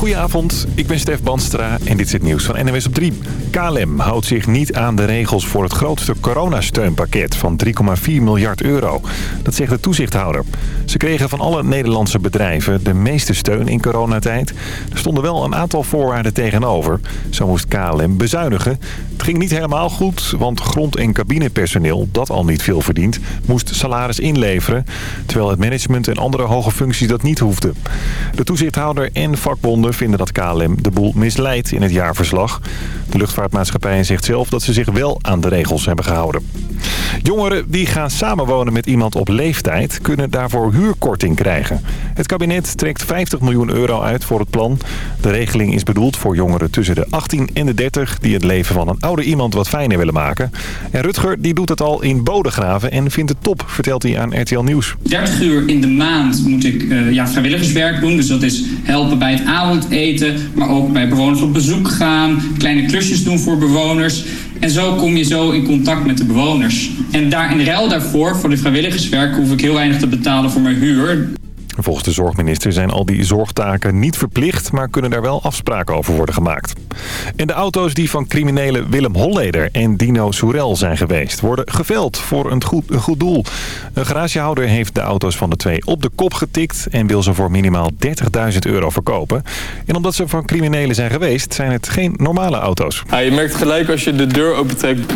Goedenavond, ik ben Stef Banstra en dit is het nieuws van NWS op 3. KLM houdt zich niet aan de regels voor het grootste coronasteunpakket van 3,4 miljard euro. Dat zegt de toezichthouder. Ze kregen van alle Nederlandse bedrijven de meeste steun in coronatijd. Er stonden wel een aantal voorwaarden tegenover. Zo moest KLM bezuinigen. Het ging niet helemaal goed, want grond- en cabinepersoneel, dat al niet veel verdient, moest salaris inleveren. Terwijl het management en andere hoge functies dat niet hoefden. De toezichthouder en vakbonden vinden dat KLM de boel misleidt in het jaarverslag. De luchtvaartmaatschappij zegt zelf dat ze zich wel aan de regels hebben gehouden. Jongeren die gaan samenwonen met iemand op leeftijd kunnen daarvoor huurkorting krijgen. Het kabinet trekt 50 miljoen euro uit voor het plan. De regeling is bedoeld voor jongeren tussen de 18 en de 30 die het leven van een oude iemand wat fijner willen maken. En Rutger die doet het al in Bodegraven en vindt het top, vertelt hij aan RTL Nieuws. 30 uur in de maand moet ik uh, ja, vrijwilligerswerk doen. Dus dat is helpen bij het avondeten, maar ook bij bewoners op bezoek gaan, kleine klusjes doen voor bewoners. En zo kom je zo in contact met de bewoners. En daar in ruil daarvoor, voor de vrijwilligerswerk, hoef ik heel weinig te betalen voor mijn huur. Volgens de zorgminister zijn al die zorgtaken niet verplicht... maar kunnen daar wel afspraken over worden gemaakt. En de auto's die van criminelen Willem Holleder en Dino Soerel zijn geweest... worden geveld voor een goed, goed doel. Een garagehouder heeft de auto's van de twee op de kop getikt... en wil ze voor minimaal 30.000 euro verkopen. En omdat ze van criminelen zijn geweest, zijn het geen normale auto's. Ja, je merkt gelijk als je de deur opentrekt...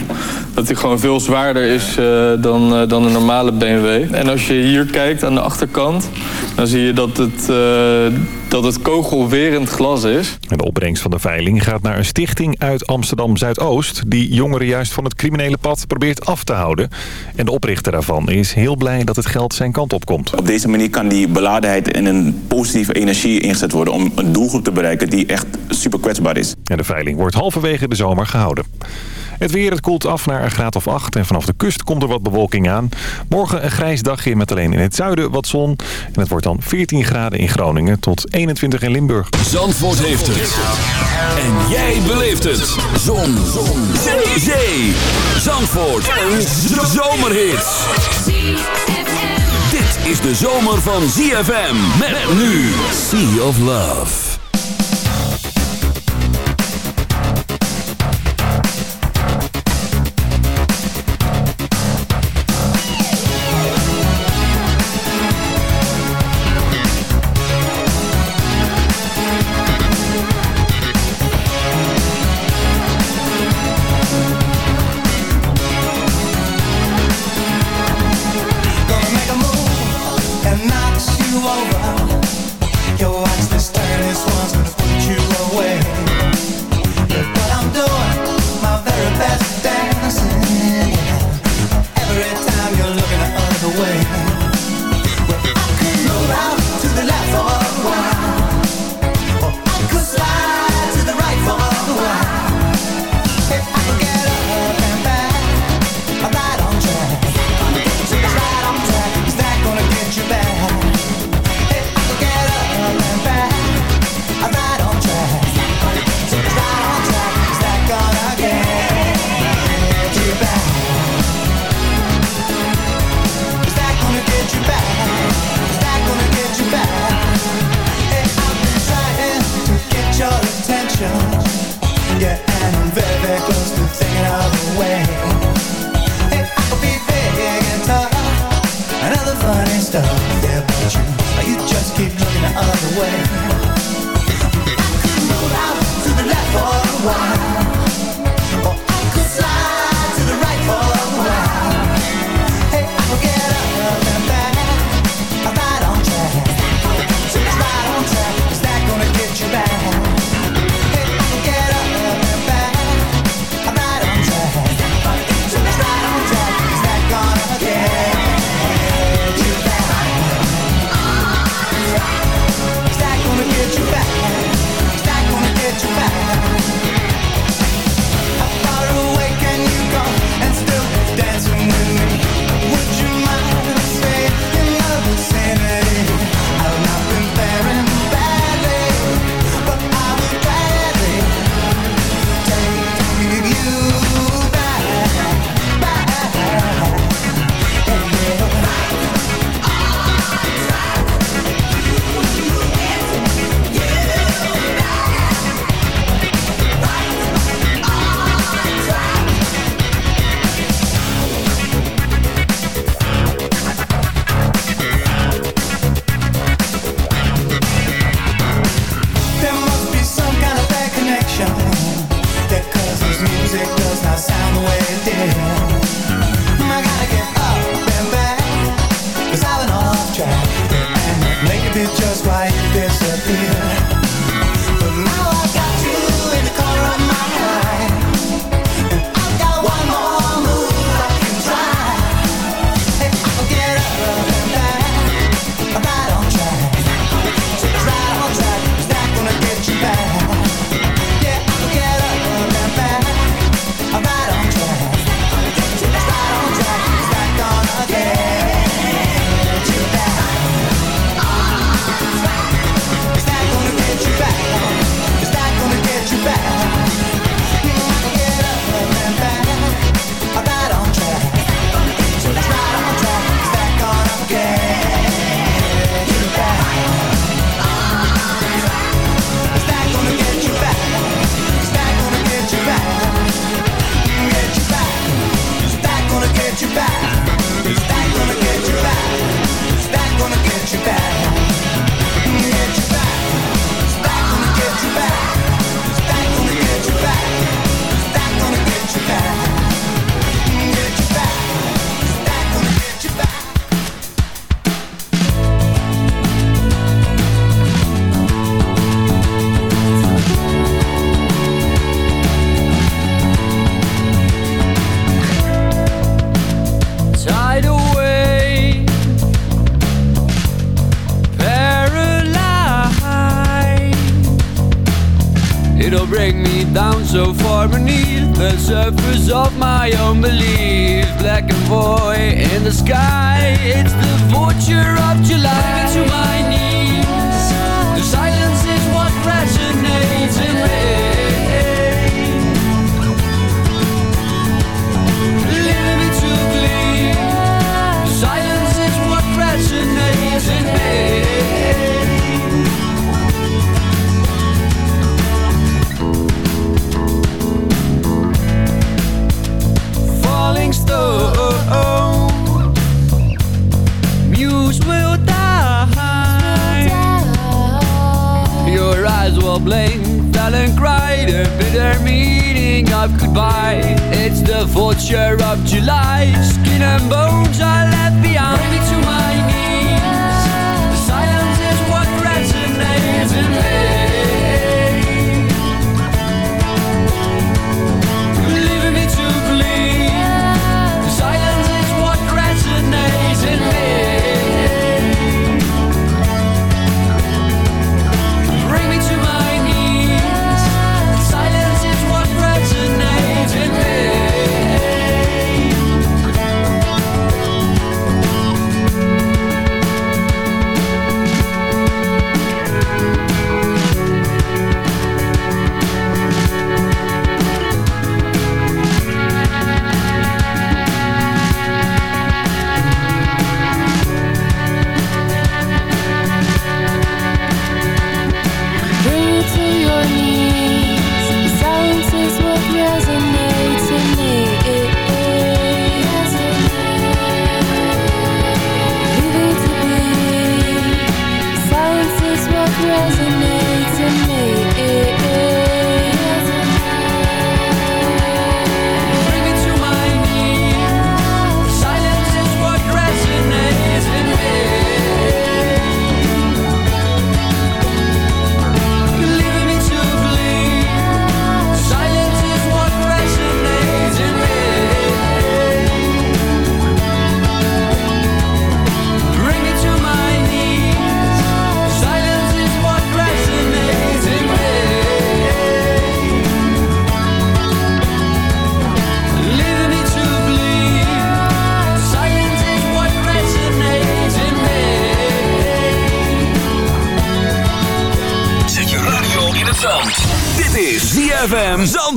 dat hij gewoon veel zwaarder is uh, dan, uh, dan een normale BMW. En als je hier kijkt aan de achterkant dan zie je dat het, uh, dat het kogelwerend glas is. En de opbrengst van de veiling gaat naar een stichting uit Amsterdam-Zuidoost... die jongeren juist van het criminele pad probeert af te houden. En de oprichter daarvan is heel blij dat het geld zijn kant op komt. Op deze manier kan die beladenheid in een positieve energie ingezet worden... om een doelgroep te bereiken die echt super kwetsbaar is. En de veiling wordt halverwege de zomer gehouden. Het weer, het koelt af naar een graad of 8 en vanaf de kust komt er wat bewolking aan. Morgen een grijs dagje met alleen in het zuiden wat zon. En het wordt dan 14 graden in Groningen tot 21 in Limburg. Zandvoort heeft het. En jij beleeft het. Zon. zon. Zee. Zee. Zandvoort. Een zomerhit. Dit is de zomer van ZFM. Met nu Sea of Love.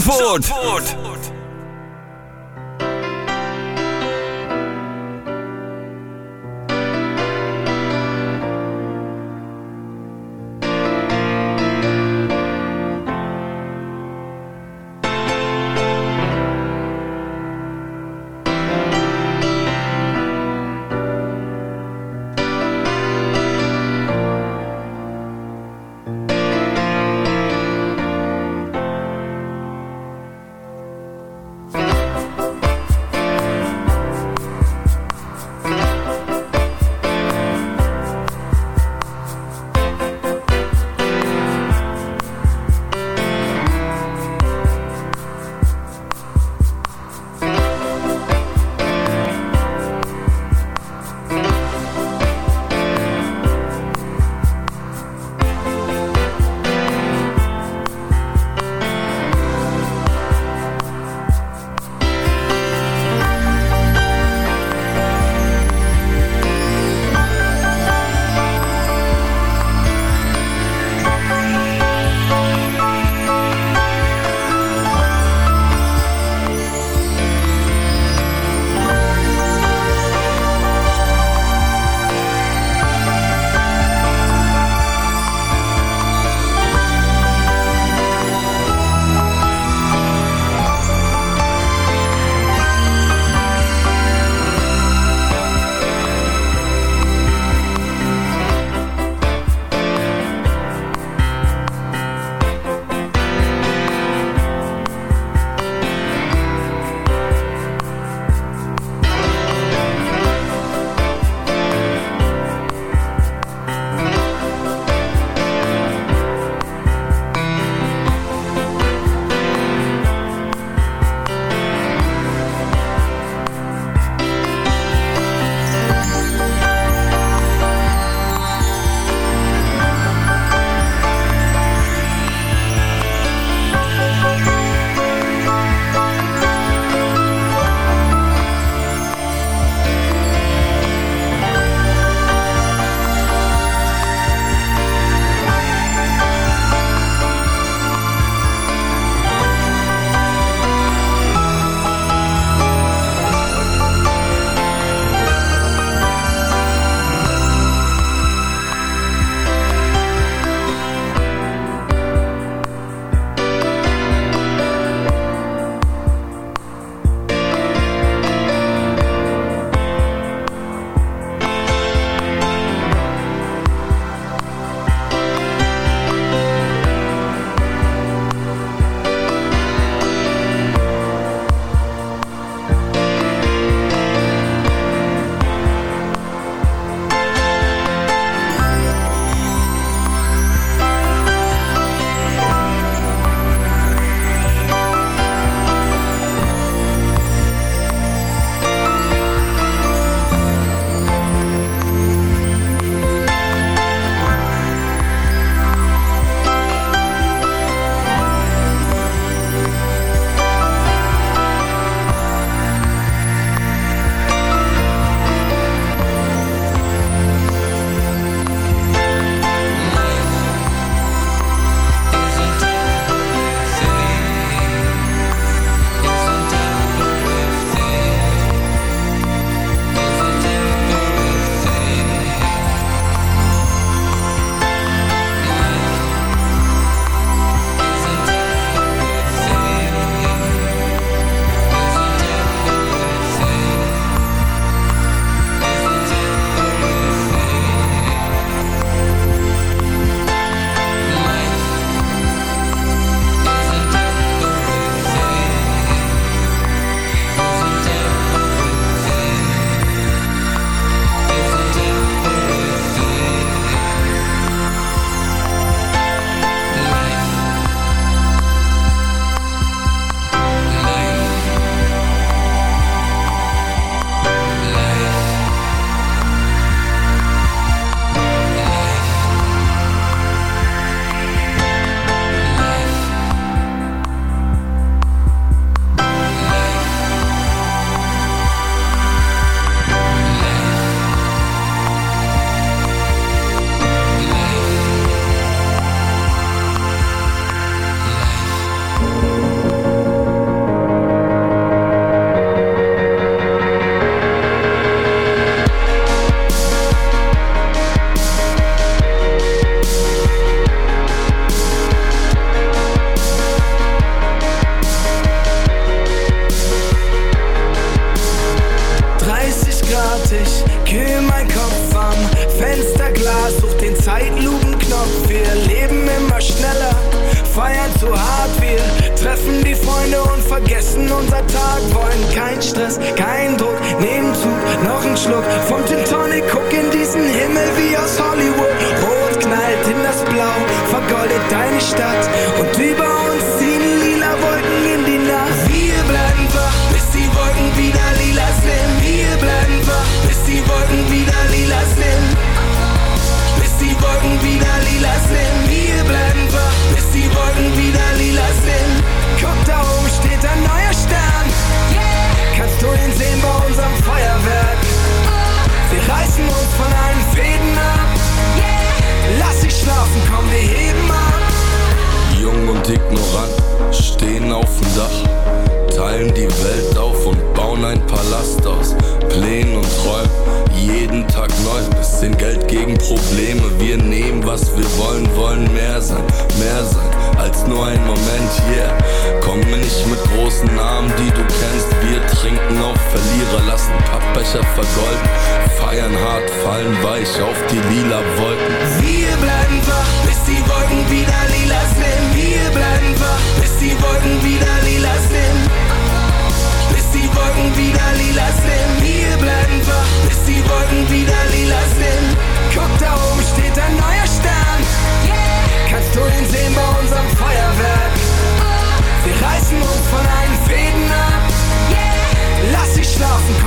Zandvoort. was wir wollen, wollen mehr sein, mehr sein als nur ein Moment, yeah. Komm nicht mit großen Namen, die du kennst. Wir trinken auf Verlierer, lassen Pappbecher vergolden. Feiern hart, fallen weich auf die lila Wolken. Wir bleiben wach, bis die Wolken wieder lila sind. Wir bleiben wach, bis die Wolken wieder lila sind. Bis die Wolken wieder lila sind. Wir bleiben wach, bis die Wolken wieder lila sind. Guck da oben steht ein neuer Stern. Yeah. Kannst du ihn sehen bei unserem Feuerwerk? Oh. Wir reißen uns von allen Fäden ab. Yeah. Lass dich schlafen, komm.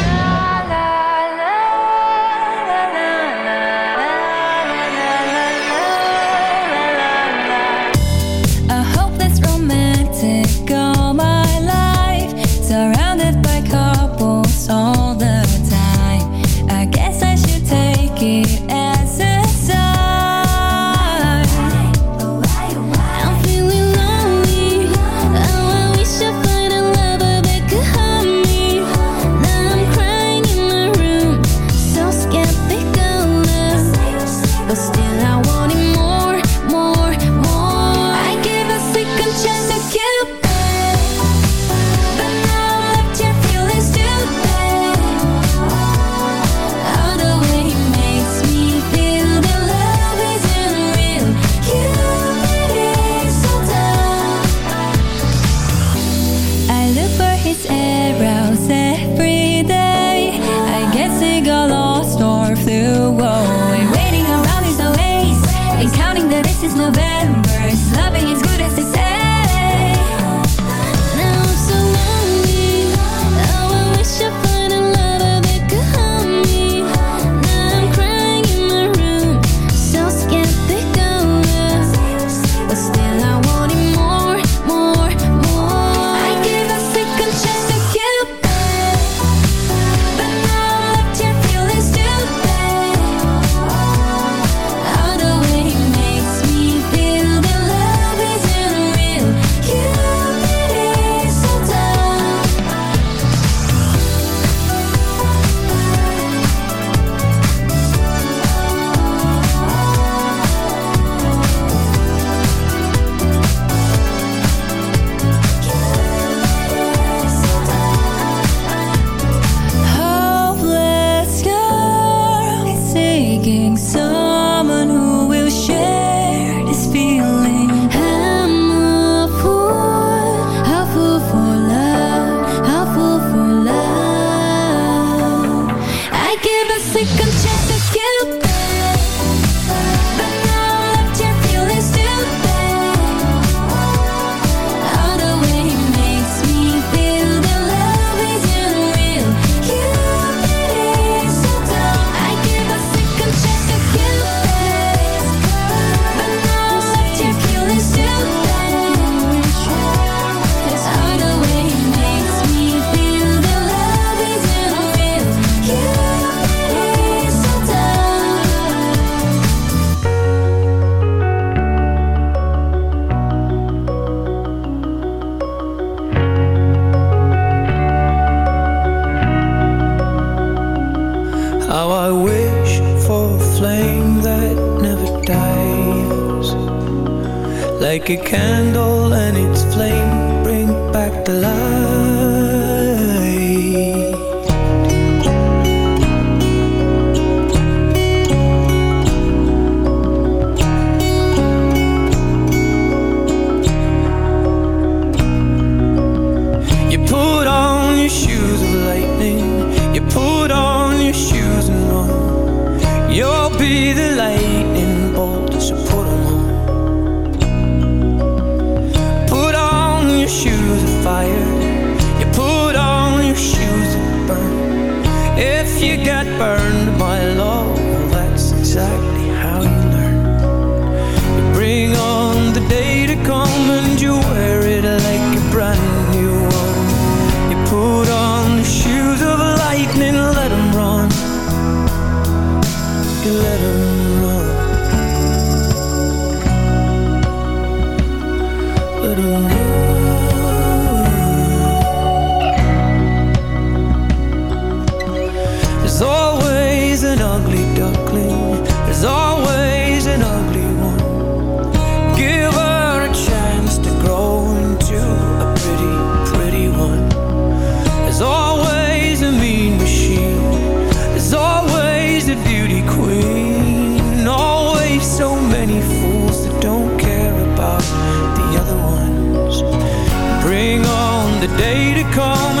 come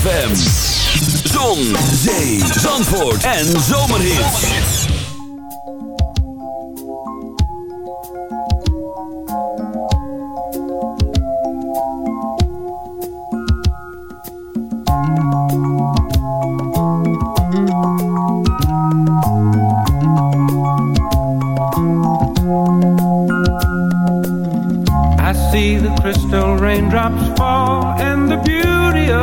ZFM. Zon, zee, zandvoort en. I see the crystal raindrops fall,